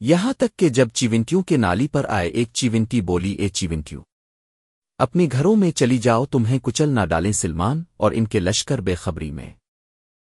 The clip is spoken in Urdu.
یہاں تک کہ جب چیونٹیوں کے نالی پر آئے ایک چیونٹی بولی، اے چیونٹیوں اپنی گھروں میں چلی جاؤ، تمہیں کچل نہ ڈالیں سلمان اور ان کے لشکر بے خبری میں۔